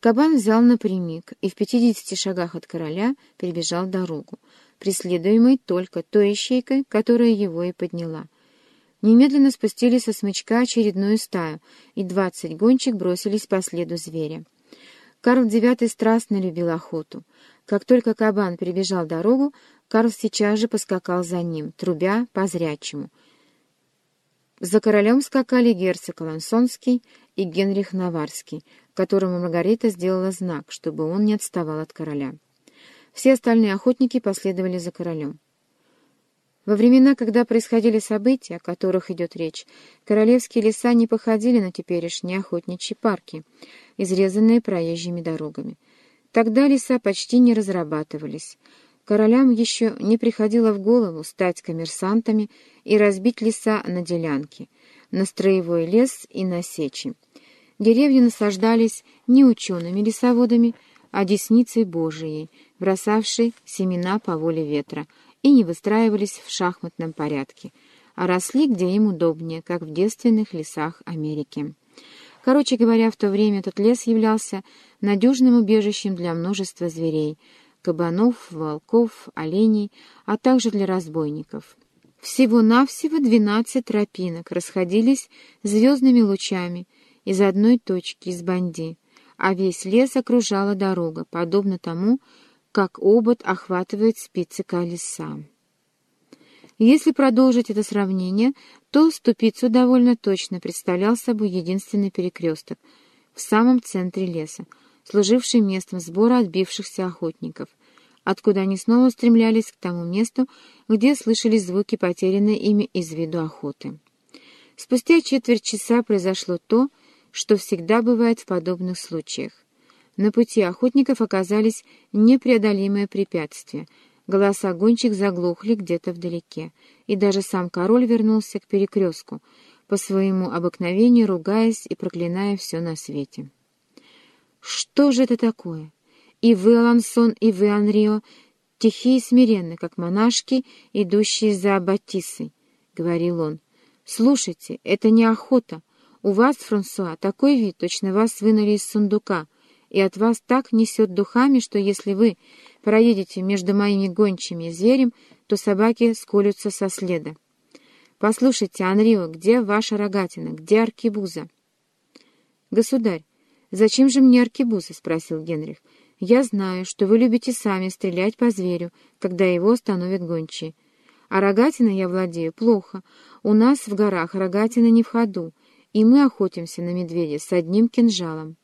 Кабан взял напрямик и в пятидесяти шагах от короля перебежал дорогу, преследуемый только той ищейкой, которая его и подняла. Немедленно спустили со смычка очередную стаю, и двадцать гонщик бросились по следу зверя. Карл IX страстно любил охоту. Как только кабан перебежал дорогу, Карл сейчас же поскакал за ним, трубя по-зрячему. За королем скакали герцог Алансонский и Генрих Наварский, которому Маргарита сделала знак, чтобы он не отставал от короля. Все остальные охотники последовали за королем. Во времена, когда происходили события, о которых идет речь, королевские леса не походили на теперешние охотничьи парки, изрезанные проезжими дорогами. Тогда леса почти не разрабатывались. Королям еще не приходило в голову стать коммерсантами и разбить леса на делянки, на строевой лес и на сечи. Деревья насаждались не учеными-лесоводами, а десницей Божией, бросавшей семена по воле ветра, и не выстраивались в шахматном порядке, а росли где им удобнее, как в девственных лесах Америки. Короче говоря, в то время этот лес являлся надежным убежищем для множества зверей — кабанов, волков, оленей, а также для разбойников. Всего-навсего двенадцать тропинок расходились звездными лучами — из одной точки, из банди, а весь лес окружала дорога, подобно тому, как обод охватывает спицы колеса. Если продолжить это сравнение, то ступицу довольно точно представлял собой единственный перекресток в самом центре леса, служивший местом сбора отбившихся охотников, откуда они снова стремлялись к тому месту, где слышались звуки потерянной ими из виду охоты. Спустя четверть часа произошло то, что всегда бывает в подобных случаях. На пути охотников оказались непреодолимые препятствия. Голоса гонщик заглохли где-то вдалеке, и даже сам король вернулся к перекрестку, по своему обыкновению ругаясь и проклиная все на свете. «Что же это такое? И вы, Алансон, и вы, Анрио, тихие и смиренны, как монашки, идущие за Аббатисой», — говорил он. «Слушайте, это не охота, у вас, Франсуа, такой вид, точно вас вынули из сундука, и от вас так несет духами, что если вы проедете между моими гончими и зверем, то собаки сколются со следа. Послушайте, Анрио, где ваша рогатина, где аркебуза? Государь, зачем же мне аркебуза? — спросил Генрих. Я знаю, что вы любите сами стрелять по зверю, когда его остановят гончие. А рогатина я владею плохо. У нас в горах рогатина не в ходу, и мы охотимся на медведя с одним кинжалом.